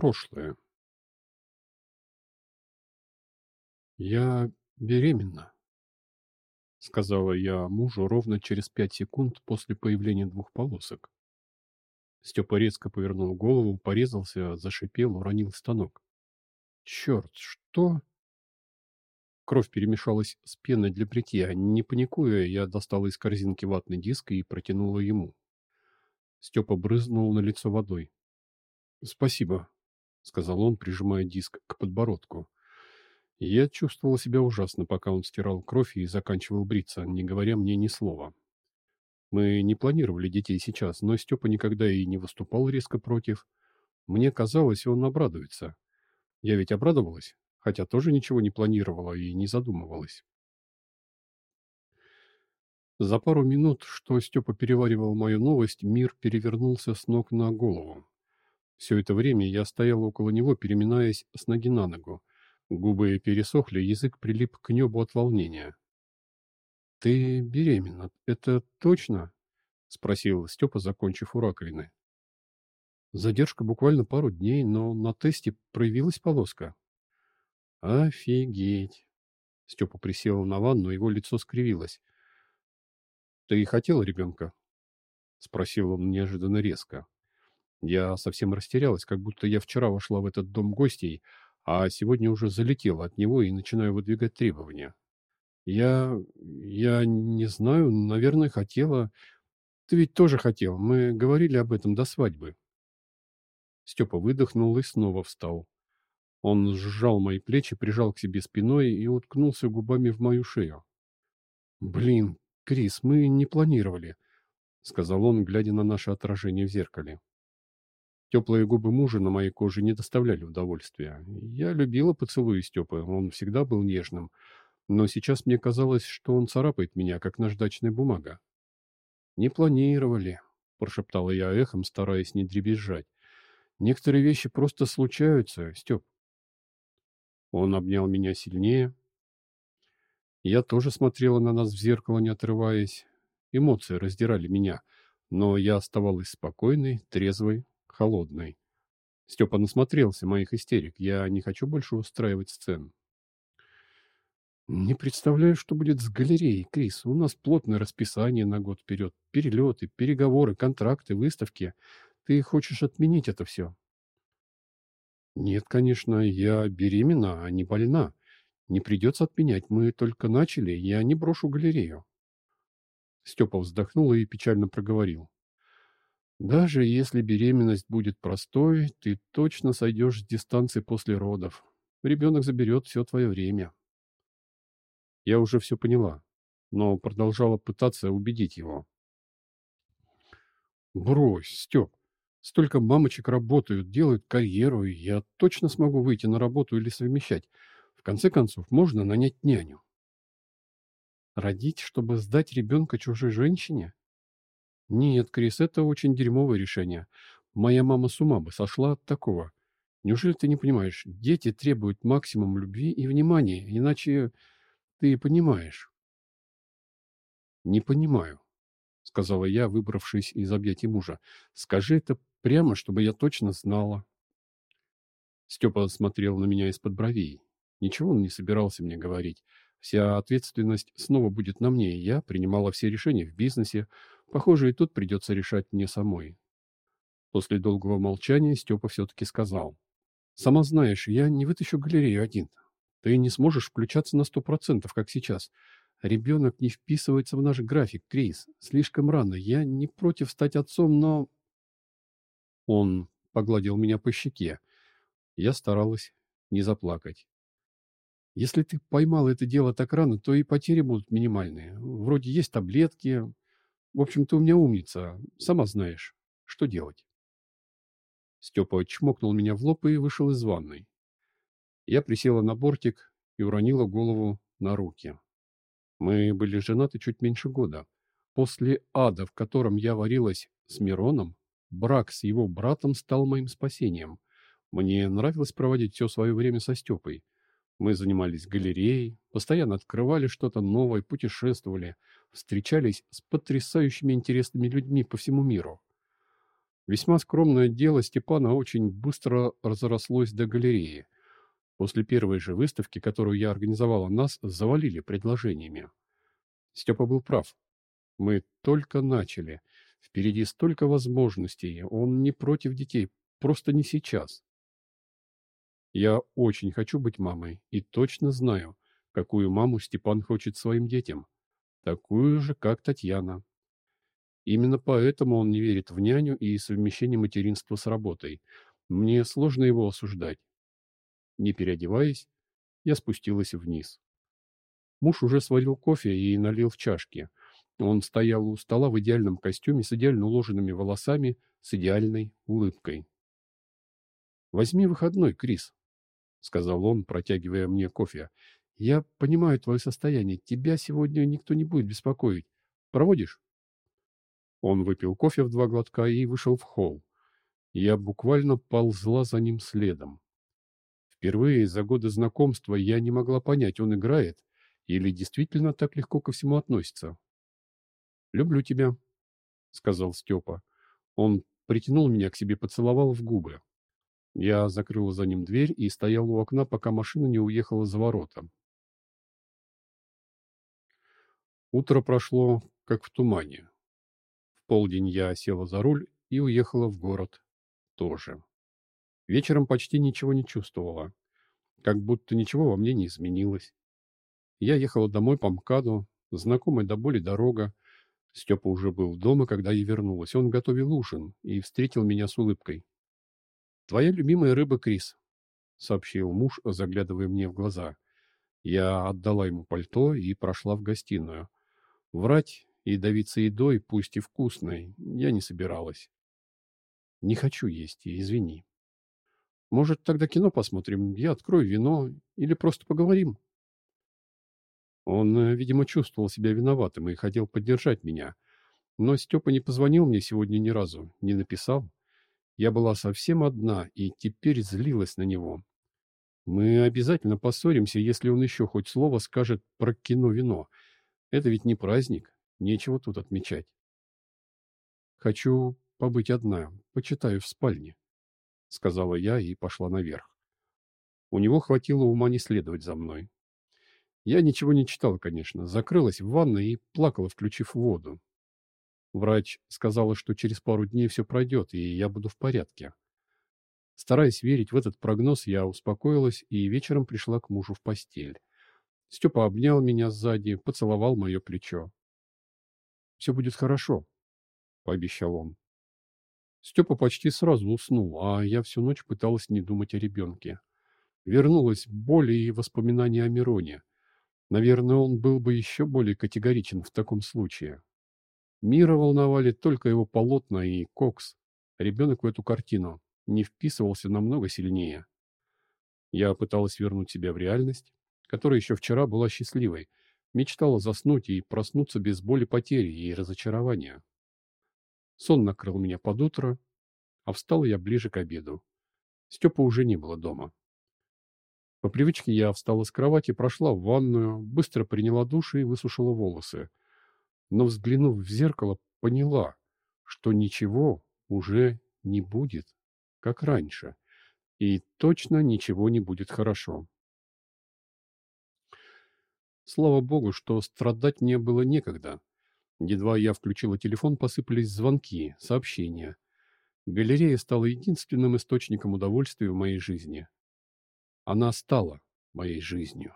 прошлое. «Я беременна», — сказала я мужу ровно через пять секунд после появления двух полосок. Степа резко повернул голову, порезался, зашипел, уронил станок. «Черт, что?» Кровь перемешалась с пеной для бритья. Не паникуя, я достала из корзинки ватный диск и протянула ему. Степа брызнул на лицо водой. «Спасибо», — сказал он, прижимая диск к подбородку. Я чувствовал себя ужасно, пока он стирал кровь и заканчивал бриться, не говоря мне ни слова. Мы не планировали детей сейчас, но Степа никогда и не выступал резко против. Мне казалось, он обрадуется. Я ведь обрадовалась, хотя тоже ничего не планировала и не задумывалась. За пару минут, что Степа переваривал мою новость, мир перевернулся с ног на голову. Все это время я стоял около него, переминаясь с ноги на ногу. Губы пересохли, язык прилип к небу от волнения. «Ты беременна, это точно?» — спросил Степа, закончив у раковины. Задержка буквально пару дней, но на тесте проявилась полоска. «Офигеть!» Степа присел на ванну, его лицо скривилось. «Ты хотел ребенка?» — спросил он неожиданно резко. Я совсем растерялась, как будто я вчера вошла в этот дом гостей, а сегодня уже залетела от него и начинаю выдвигать требования. Я... я не знаю, наверное, хотела... Ты ведь тоже хотел, мы говорили об этом до свадьбы. Степа выдохнул и снова встал. Он сжал мои плечи, прижал к себе спиной и уткнулся губами в мою шею. «Блин, «Крис, мы не планировали», — сказал он, глядя на наше отражение в зеркале. Теплые губы мужа на моей коже не доставляли удовольствия. Я любила поцелуи Степы, он всегда был нежным. Но сейчас мне казалось, что он царапает меня, как наждачная бумага. «Не планировали», — прошептала я эхом, стараясь не дребезжать. «Некоторые вещи просто случаются, Степ». Он обнял меня сильнее, я тоже смотрела на нас в зеркало, не отрываясь. Эмоции раздирали меня, но я оставалась спокойной, трезвой, холодной. Степа насмотрелся моих истерик. Я не хочу больше устраивать сцен. Не представляю, что будет с галереей, Крис. У нас плотное расписание на год вперед. Перелеты, переговоры, контракты, выставки. Ты хочешь отменить это все? Нет, конечно, я беременна, а не больна. Не придется отменять, мы только начали, я не брошу галерею. Степа вздохнул и печально проговорил. Даже если беременность будет простой, ты точно сойдешь с дистанции после родов. Ребенок заберет все твое время. Я уже все поняла, но продолжала пытаться убедить его. Брось, Степ. Столько мамочек работают, делают карьеру, и я точно смогу выйти на работу или совмещать. В конце концов, можно нанять няню. Родить, чтобы сдать ребенка чужой женщине? Нет, Крис, это очень дерьмовое решение. Моя мама с ума бы сошла от такого. Неужели ты не понимаешь? Дети требуют максимум любви и внимания, иначе ты понимаешь. Не понимаю, сказала я, выбравшись из объятий мужа. Скажи это прямо, чтобы я точно знала. Степа смотрел на меня из-под бровей. Ничего он не собирался мне говорить. Вся ответственность снова будет на мне, и я принимала все решения в бизнесе. Похоже, и тут придется решать мне самой. После долгого молчания Степа все-таки сказал. «Сама знаешь, я не вытащу галерею один. Ты не сможешь включаться на сто процентов, как сейчас. Ребенок не вписывается в наш график, Крис. Слишком рано. Я не против стать отцом, но...» Он погладил меня по щеке. Я старалась не заплакать. Если ты поймал это дело так рано, то и потери будут минимальные. Вроде есть таблетки. В общем, ты у меня умница. Сама знаешь, что делать. Степа чмокнул меня в лоб и вышел из ванной. Я присела на бортик и уронила голову на руки. Мы были женаты чуть меньше года. После ада, в котором я варилась с Мироном, брак с его братом стал моим спасением. Мне нравилось проводить все свое время со Степой. Мы занимались галереей, постоянно открывали что-то новое, путешествовали, встречались с потрясающими интересными людьми по всему миру. Весьма скромное дело Степана очень быстро разрослось до галереи. После первой же выставки, которую я организовала, нас завалили предложениями. Степа был прав. Мы только начали. Впереди столько возможностей. Он не против детей, просто не сейчас. Я очень хочу быть мамой и точно знаю, какую маму Степан хочет своим детям. Такую же, как Татьяна. Именно поэтому он не верит в няню и совмещение материнства с работой. Мне сложно его осуждать. Не переодеваясь, я спустилась вниз. Муж уже сварил кофе и налил в чашки. Он стоял у стола в идеальном костюме с идеально уложенными волосами, с идеальной улыбкой. «Возьми выходной, Крис», — сказал он, протягивая мне кофе. «Я понимаю твое состояние. Тебя сегодня никто не будет беспокоить. Проводишь?» Он выпил кофе в два глотка и вышел в холл. Я буквально ползла за ним следом. Впервые за годы знакомства я не могла понять, он играет или действительно так легко ко всему относится. «Люблю тебя», — сказал Степа. Он притянул меня к себе, поцеловал в губы. Я закрыла за ним дверь и стоял у окна, пока машина не уехала за ворота. Утро прошло, как в тумане. В полдень я села за руль и уехала в город тоже. Вечером почти ничего не чувствовала, как будто ничего во мне не изменилось. Я ехала домой по МКАДу, знакомая до боли дорога, Степа уже был дома, когда я вернулась. Он готовил ужин и встретил меня с улыбкой. «Твоя любимая рыба, Крис», — сообщил муж, заглядывая мне в глаза. Я отдала ему пальто и прошла в гостиную. Врать и давиться едой, пусть и вкусной, я не собиралась. «Не хочу есть, извини». «Может, тогда кино посмотрим? Я открою вино или просто поговорим?» Он, э, видимо, чувствовал себя виноватым и хотел поддержать меня. Но Степа не позвонил мне сегодня ни разу, не написал. Я была совсем одна и теперь злилась на него. Мы обязательно поссоримся, если он еще хоть слово скажет про кино-вино. Это ведь не праздник, нечего тут отмечать. Хочу побыть одна, почитаю в спальне, — сказала я и пошла наверх. У него хватило ума не следовать за мной. Я ничего не читала, конечно. Закрылась в ванной и плакала, включив воду. Врач сказала, что через пару дней все пройдет, и я буду в порядке. Стараясь верить в этот прогноз, я успокоилась и вечером пришла к мужу в постель. Степа обнял меня сзади, поцеловал мое плечо. «Все будет хорошо», — пообещал он. Степа почти сразу уснул, а я всю ночь пыталась не думать о ребенке. Вернулась боль и воспоминания о Мироне. Наверное, он был бы еще более категоричен в таком случае. Мира волновали только его полотна и кокс. Ребенок в эту картину не вписывался намного сильнее. Я пыталась вернуть себя в реальность, которая еще вчера была счастливой, мечтала заснуть и проснуться без боли потери и разочарования. Сон накрыл меня под утро, а встал я ближе к обеду. Степа уже не было дома. По привычке я встала с кровати, прошла в ванную, быстро приняла душ и высушила волосы. Но, взглянув в зеркало, поняла, что ничего уже не будет, как раньше, и точно ничего не будет хорошо. Слава богу, что страдать мне было некогда. Едва я включила телефон, посыпались звонки, сообщения. Галерея стала единственным источником удовольствия в моей жизни. Она стала моей жизнью.